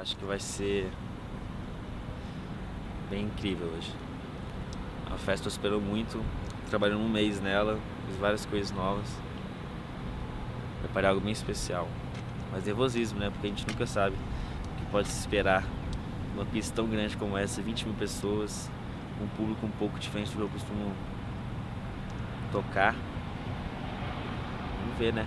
acho que vai ser bem incrível hoje. A festa esperou muito, trabalhando um mês nela, fiz várias coisas novas. Preparei algo bem especial. Mas nervosismo, né? Porque a gente nunca sabe o que pode se esperar. Uma pista tão grande como essa, 20 mil pessoas, um público um pouco diferente do que eu costumo tocar. Vamos ver, né?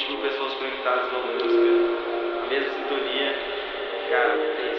20 mil pessoas conectadas no mesmo sintonia. Cara, tem